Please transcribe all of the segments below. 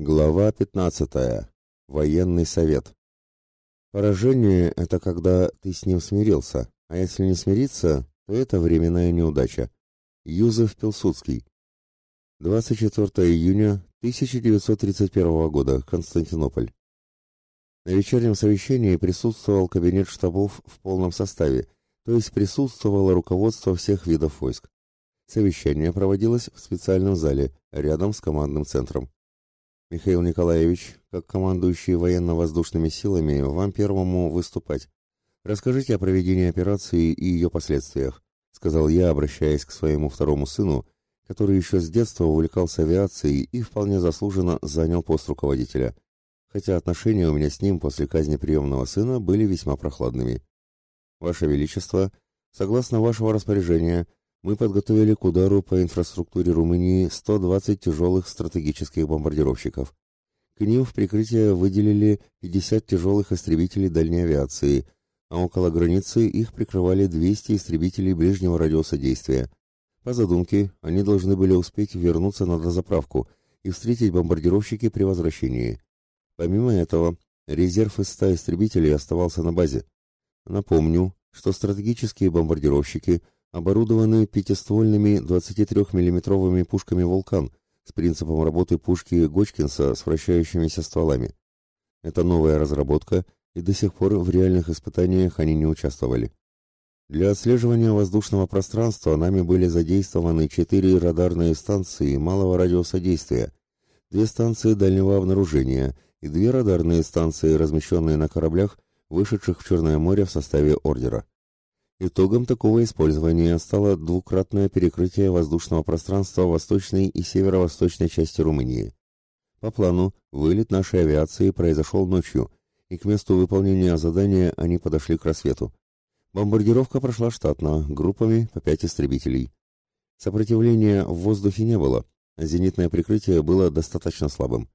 Глава 15. Военный совет. Поражение – это когда ты с ним смирился, а если не смириться, то это временная неудача. Юзеф Пилсудский. 24 июня 1931 года. Константинополь. На вечернем совещании присутствовал кабинет штабов в полном составе, то есть присутствовало руководство всех видов войск. Совещание проводилось в специальном зале, рядом с командным центром. Михаил Николаевич, как командующий военно-воздушными силами, вам первому выступать. Расскажите о проведении операции и ее последствиях, сказал я, обращаясь к своему второму сыну, который еще с детства увлекался авиацией и вполне заслуженно занял пост руководителя, хотя отношения у меня с ним после казни приемного сына были весьма прохладными. Ваше Величество, согласно вашего распоряжения, мы подготовили к удару по инфраструктуре Румынии 120 тяжелых стратегических бомбардировщиков. К ним в прикрытие выделили 50 тяжелых истребителей дальней авиации, а около границы их прикрывали 200 истребителей ближнего радиуса действия. По задумке, они должны были успеть вернуться на дозаправку и встретить бомбардировщики при возвращении. Помимо этого, резерв из 100 истребителей оставался на базе. Напомню, что стратегические бомбардировщики – оборудованы пятиствольными 23 миллиметровыми пушками «Вулкан» с принципом работы пушки Гочкинса с вращающимися стволами. Это новая разработка, и до сих пор в реальных испытаниях они не участвовали. Для отслеживания воздушного пространства нами были задействованы четыре радарные станции малого радиуса действия, две станции дальнего обнаружения и две радарные станции, размещенные на кораблях, вышедших в Черное море в составе ордера. Итогом такого использования стало двукратное перекрытие воздушного пространства восточной и северо-восточной части Румынии. По плану, вылет нашей авиации произошел ночью, и к месту выполнения задания они подошли к рассвету. Бомбардировка прошла штатно, группами по пять истребителей. Сопротивления в воздухе не было, зенитное прикрытие было достаточно слабым.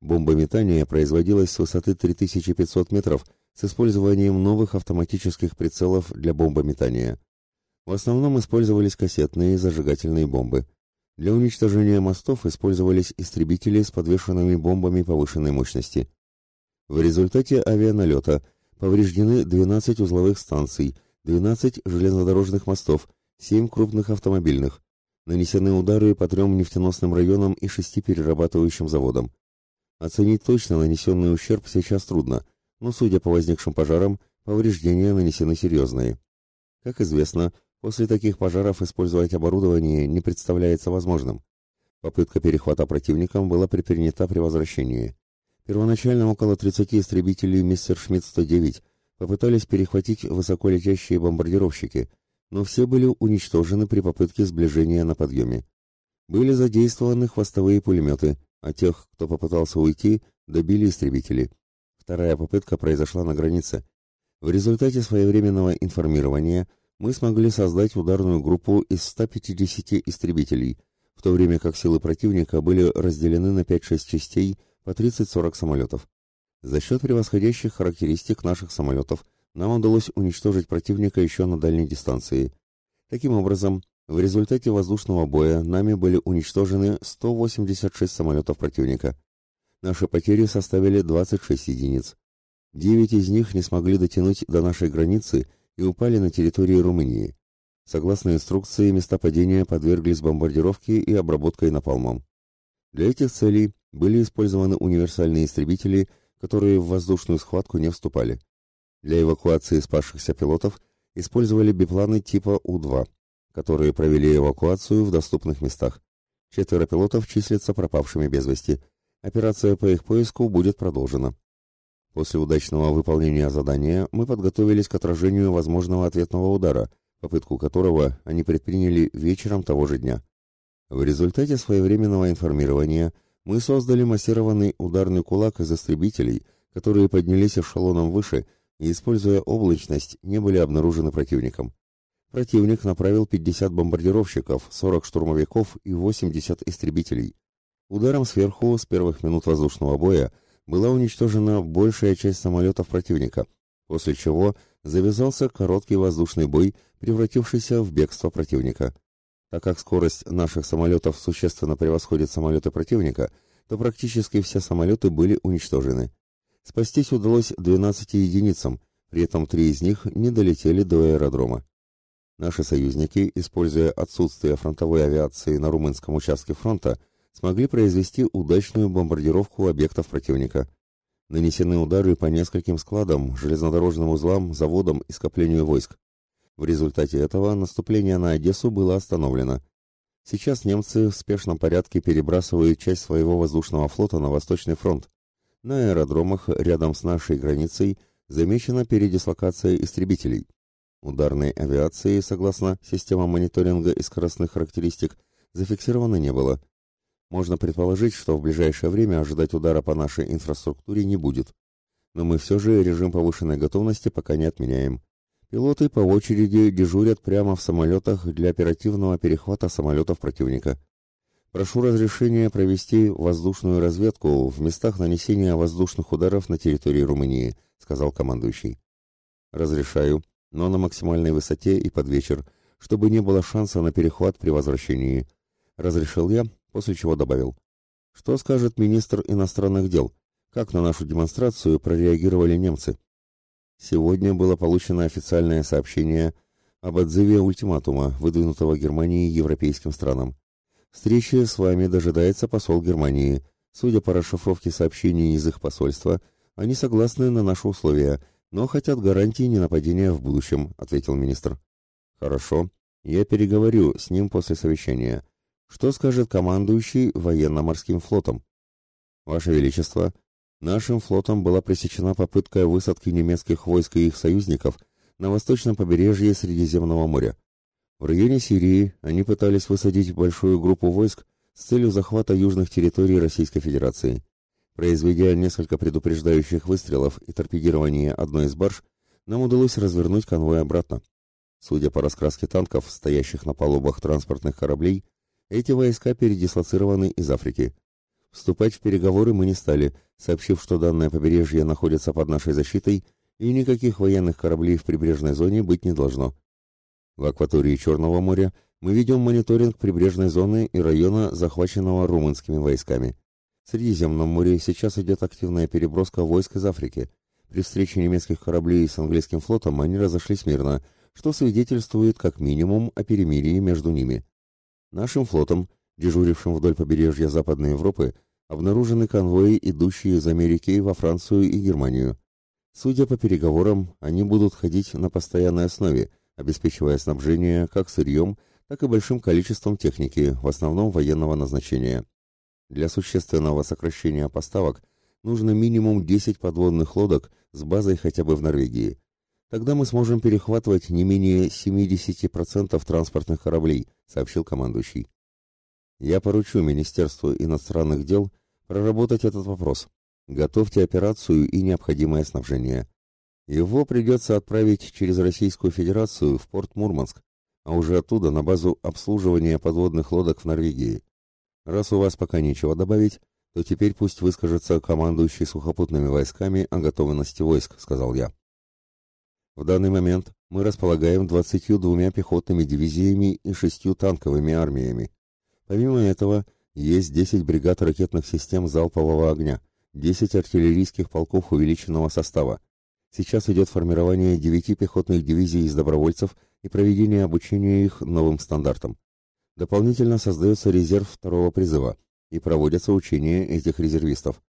Бомбометание производилось с высоты 3500 метров с использованием новых автоматических прицелов для бомбометания. В основном использовались кассетные зажигательные бомбы. Для уничтожения мостов использовались истребители с подвешенными бомбами повышенной мощности. В результате авианалета повреждены 12 узловых станций, 12 железнодорожных мостов, 7 крупных автомобильных. Нанесены удары по трем нефтеносным районам и шести перерабатывающим заводам. Оценить точно нанесенный ущерб сейчас трудно – но, судя по возникшим пожарам, повреждения нанесены серьезные. Как известно, после таких пожаров использовать оборудование не представляется возможным. Попытка перехвата противником была предпринята при возвращении. Первоначально около 30 истребителей «Мистер Шмидт-109» попытались перехватить высоколетящие бомбардировщики, но все были уничтожены при попытке сближения на подъеме. Были задействованы хвостовые пулеметы, а тех, кто попытался уйти, добили истребители. Вторая попытка произошла на границе. В результате своевременного информирования мы смогли создать ударную группу из 150 истребителей, в то время как силы противника были разделены на 5-6 частей по 30-40 самолетов. За счет превосходящих характеристик наших самолетов нам удалось уничтожить противника еще на дальней дистанции. Таким образом, в результате воздушного боя нами были уничтожены 186 самолетов противника. Наши потери составили 26 единиц. Девять из них не смогли дотянуть до нашей границы и упали на территории Румынии. Согласно инструкции, места падения подверглись бомбардировке и обработке напалмом. Для этих целей были использованы универсальные истребители, которые в воздушную схватку не вступали. Для эвакуации спасшихся пилотов использовали бипланы типа У-2, которые провели эвакуацию в доступных местах. Четверо пилотов числятся пропавшими без вести – Операция по их поиску будет продолжена. После удачного выполнения задания мы подготовились к отражению возможного ответного удара, попытку которого они предприняли вечером того же дня. В результате своевременного информирования мы создали массированный ударный кулак из истребителей, которые поднялись эшелоном выше и, используя облачность, не были обнаружены противником. Противник направил 50 бомбардировщиков, 40 штурмовиков и 80 истребителей. Ударом сверху с первых минут воздушного боя была уничтожена большая часть самолетов противника, после чего завязался короткий воздушный бой, превратившийся в бегство противника. Так как скорость наших самолетов существенно превосходит самолеты противника, то практически все самолеты были уничтожены. Спастись удалось 12 единицам, при этом три из них не долетели до аэродрома. Наши союзники, используя отсутствие фронтовой авиации на румынском участке фронта, смогли произвести удачную бомбардировку объектов противника. Нанесены удары по нескольким складам, железнодорожным узлам, заводам и скоплению войск. В результате этого наступление на Одессу было остановлено. Сейчас немцы в спешном порядке перебрасывают часть своего воздушного флота на Восточный фронт. На аэродромах рядом с нашей границей замечена передислокация истребителей. Ударной авиации, согласно системам мониторинга и скоростных характеристик, зафиксировано не было. Можно предположить, что в ближайшее время ожидать удара по нашей инфраструктуре не будет. Но мы все же режим повышенной готовности пока не отменяем. Пилоты по очереди дежурят прямо в самолетах для оперативного перехвата самолетов противника. Прошу разрешения провести воздушную разведку в местах нанесения воздушных ударов на территории Румынии, сказал командующий. Разрешаю, но на максимальной высоте и под вечер, чтобы не было шанса на перехват при возвращении. Разрешил я, после чего добавил. Что скажет министр иностранных дел? Как на нашу демонстрацию прореагировали немцы? Сегодня было получено официальное сообщение об отзыве ультиматума, выдвинутого Германией европейским странам. Встречи с вами дожидается посол Германии. Судя по расшифровке сообщений из их посольства, они согласны на наши условия, но хотят гарантии ненападения в будущем, ответил министр. Хорошо, я переговорю с ним после совещания. Что скажет командующий военно-морским флотом? Ваше величество, нашим флотом была пресечена попытка высадки немецких войск и их союзников на восточном побережье Средиземного моря. В районе Сирии они пытались высадить большую группу войск с целью захвата южных территорий Российской Федерации. Произведя несколько предупреждающих выстрелов и торпедирование одной из барж, нам удалось развернуть конвой обратно. Судя по раскраске танков, стоящих на палубах транспортных кораблей, эти войска передислоцированы из Африки. Вступать в переговоры мы не стали, сообщив, что данное побережье находится под нашей защитой и никаких военных кораблей в прибрежной зоне быть не должно. В акватории Черного моря мы ведем мониторинг прибрежной зоны и района, захваченного румынскими войсками. В Средиземном море сейчас идет активная переброска войск из Африки. При встрече немецких кораблей с английским флотом они разошлись мирно, что свидетельствует как минимум о перемирии между ними. Нашим флотом, дежурившим вдоль побережья Западной Европы, обнаружены конвои, идущие из Америки во Францию и Германию. Судя по переговорам, они будут ходить на постоянной основе – обеспечивая снабжение как сырьем, так и большим количеством техники, в основном военного назначения. Для существенного сокращения поставок нужно минимум 10 подводных лодок с базой хотя бы в Норвегии. Тогда мы сможем перехватывать не менее 70% транспортных кораблей, сообщил командующий. Я поручу Министерству иностранных дел проработать этот вопрос. Готовьте операцию и необходимое снабжение. Его придется отправить через Российскую Федерацию в порт Мурманск, а уже оттуда на базу обслуживания подводных лодок в Норвегии. Раз у вас пока нечего добавить, то теперь пусть выскажется командующий сухопутными войсками о готовности войск, сказал я. В данный момент мы располагаем 22 пехотными дивизиями и шестью танковыми армиями. Помимо этого, есть 10 бригад ракетных систем залпового огня, 10 артиллерийских полков увеличенного состава, Сейчас идет формирование девяти пехотных дивизий из добровольцев и проведение обучения их новым стандартам. Дополнительно создается резерв второго призыва и проводятся учения этих резервистов.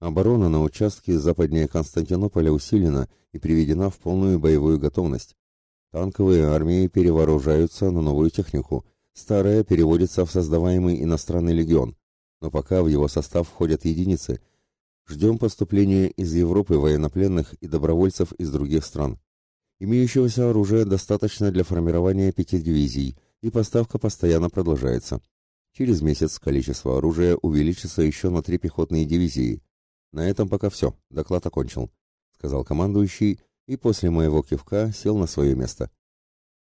Оборона на участке западнее Константинополя усилена и приведена в полную боевую готовность. Танковые армии перевооружаются на новую технику, старая переводится в создаваемый иностранный легион, но пока в его состав входят единицы, Ждем поступления из Европы военнопленных и добровольцев из других стран. Имеющегося оружия достаточно для формирования пяти дивизий, и поставка постоянно продолжается. Через месяц количество оружия увеличится еще на три пехотные дивизии. На этом пока все, доклад окончил, сказал командующий и после моего кивка сел на свое место.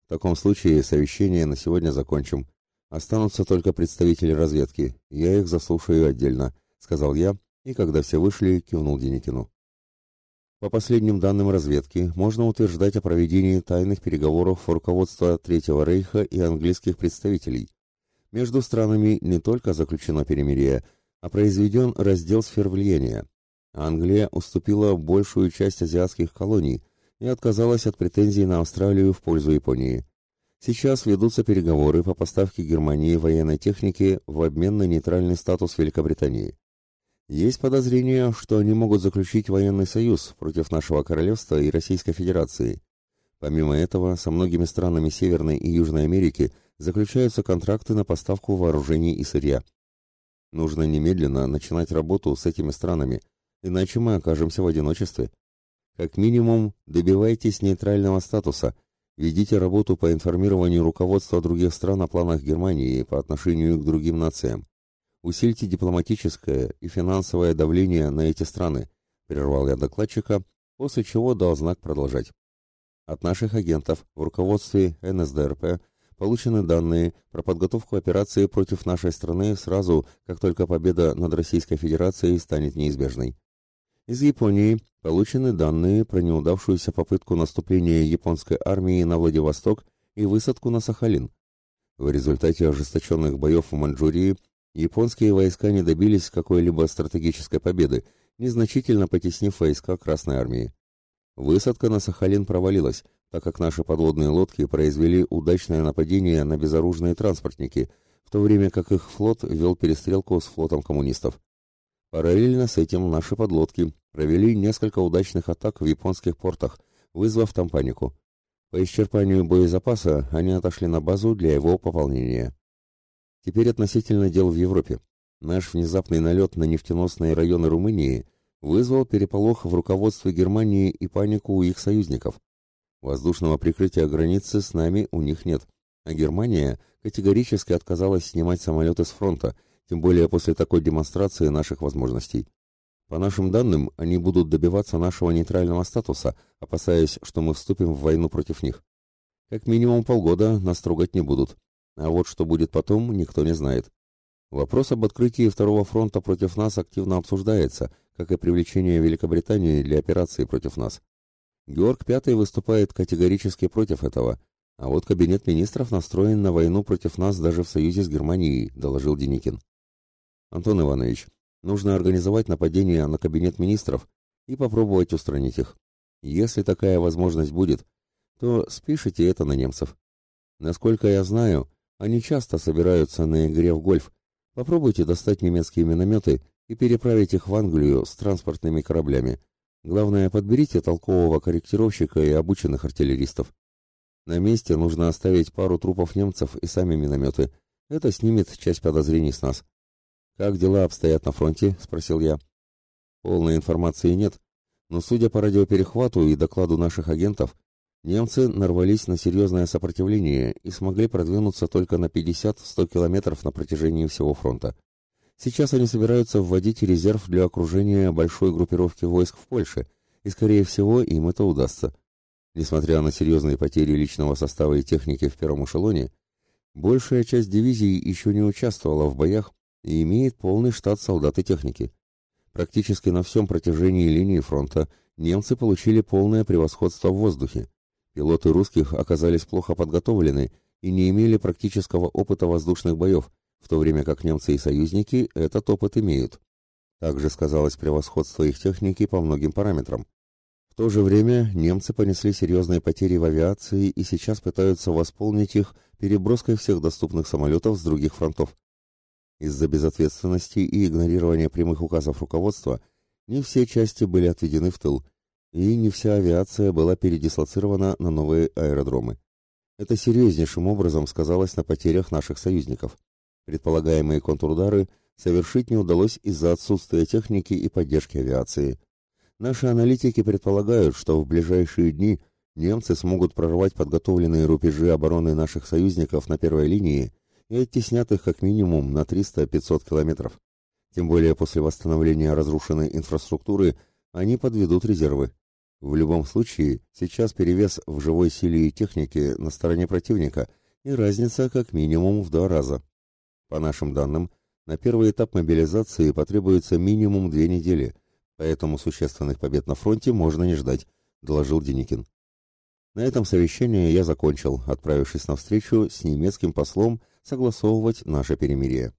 В таком случае совещание на сегодня закончим. Останутся только представители разведки, я их заслушаю отдельно, сказал я и, когда все вышли, кивнул Деникину. По последним данным разведки, можно утверждать о проведении тайных переговоров руководства Третьего Рейха и английских представителей. Между странами не только заключено перемирие, а произведен раздел сфер влияния. Англия уступила большую часть азиатских колоний и отказалась от претензий на Австралию в пользу Японии. Сейчас ведутся переговоры по поставке Германии военной техники в обмен на нейтральный статус Великобритании. Есть подозрение, что они могут заключить военный союз против нашего королевства и Российской Федерации. Помимо этого, со многими странами Северной и Южной Америки заключаются контракты на поставку вооружений и сырья. Нужно немедленно начинать работу с этими странами, иначе мы окажемся в одиночестве. Как минимум, добивайтесь нейтрального статуса, ведите работу по информированию руководства других стран о планах Германии по отношению к другим нациям. Усильте дипломатическое и финансовое давление на эти страны, прервал я докладчика, после чего дал знак продолжать. От наших агентов в руководстве НСДРП получены данные про подготовку операции против нашей страны сразу, как только победа над Российской Федерацией станет неизбежной. Из Японии получены данные про неудавшуюся попытку наступления японской армии на Владивосток и высадку на Сахалин. В результате ожесточенных боев в Маньчжурии японские войска не добились какой-либо стратегической победы, незначительно потеснив войска Красной Армии. Высадка на Сахалин провалилась, так как наши подводные лодки произвели удачное нападение на безоружные транспортники, в то время как их флот вел перестрелку с флотом коммунистов. Параллельно с этим наши подлодки провели несколько удачных атак в японских портах, вызвав там панику. По исчерпанию боезапаса они отошли на базу для его пополнения. Теперь относительно дел в Европе. Наш внезапный налет на нефтеносные районы Румынии вызвал переполох в руководстве Германии и панику у их союзников. Воздушного прикрытия границы с нами у них нет, а Германия категорически отказалась снимать самолеты с фронта, тем более после такой демонстрации наших возможностей. По нашим данным, они будут добиваться нашего нейтрального статуса, опасаясь, что мы вступим в войну против них. Как минимум полгода нас трогать не будут, а вот что будет потом, никто не знает. Вопрос об открытии второго фронта против нас активно обсуждается, как и привлечение Великобритании для операции против нас. Георг V выступает категорически против этого, а вот кабинет министров настроен на войну против нас даже в союзе с Германией, доложил Деникин. Антон Иванович, нужно организовать нападение на кабинет министров и попробовать устранить их. Если такая возможность будет, то спишите это на немцев. Насколько я знаю, они часто собираются на игре в гольф. Попробуйте достать немецкие минометы и переправить их в Англию с транспортными кораблями. Главное, подберите толкового корректировщика и обученных артиллеристов. На месте нужно оставить пару трупов немцев и сами минометы. Это снимет часть подозрений с нас. «Как дела обстоят на фронте?» — спросил я. Полной информации нет, но судя по радиоперехвату и докладу наших агентов, Немцы нарвались на серьезное сопротивление и смогли продвинуться только на 50-100 километров на протяжении всего фронта. Сейчас они собираются вводить резерв для окружения большой группировки войск в Польше, и, скорее всего, им это удастся. Несмотря на серьезные потери личного состава и техники в первом эшелоне, большая часть дивизий еще не участвовала в боях и имеет полный штат солдат и техники. Практически на всем протяжении линии фронта немцы получили полное превосходство в воздухе. Пилоты русских оказались плохо подготовлены и не имели практического опыта воздушных боев, в то время как немцы и союзники этот опыт имеют. Также сказалось превосходство их техники по многим параметрам. В то же время немцы понесли серьезные потери в авиации и сейчас пытаются восполнить их переброской всех доступных самолетов с других фронтов. Из-за безответственности и игнорирования прямых указов руководства не все части были отведены в тыл, и не вся авиация была передислоцирована на новые аэродромы. Это серьезнейшим образом сказалось на потерях наших союзников. Предполагаемые контрудары совершить не удалось из-за отсутствия техники и поддержки авиации. Наши аналитики предполагают, что в ближайшие дни немцы смогут прорвать подготовленные рубежи обороны наших союзников на первой линии и оттеснят их как минимум на 300-500 километров. Тем более после восстановления разрушенной инфраструктуры они подведут резервы. В любом случае, сейчас перевес в живой силе и технике на стороне противника, и разница как минимум в два раза. По нашим данным, на первый этап мобилизации потребуется минимум две недели, поэтому существенных побед на фронте можно не ждать, доложил Деникин. На этом совещание я закончил, отправившись на встречу с немецким послом согласовывать наше перемирие.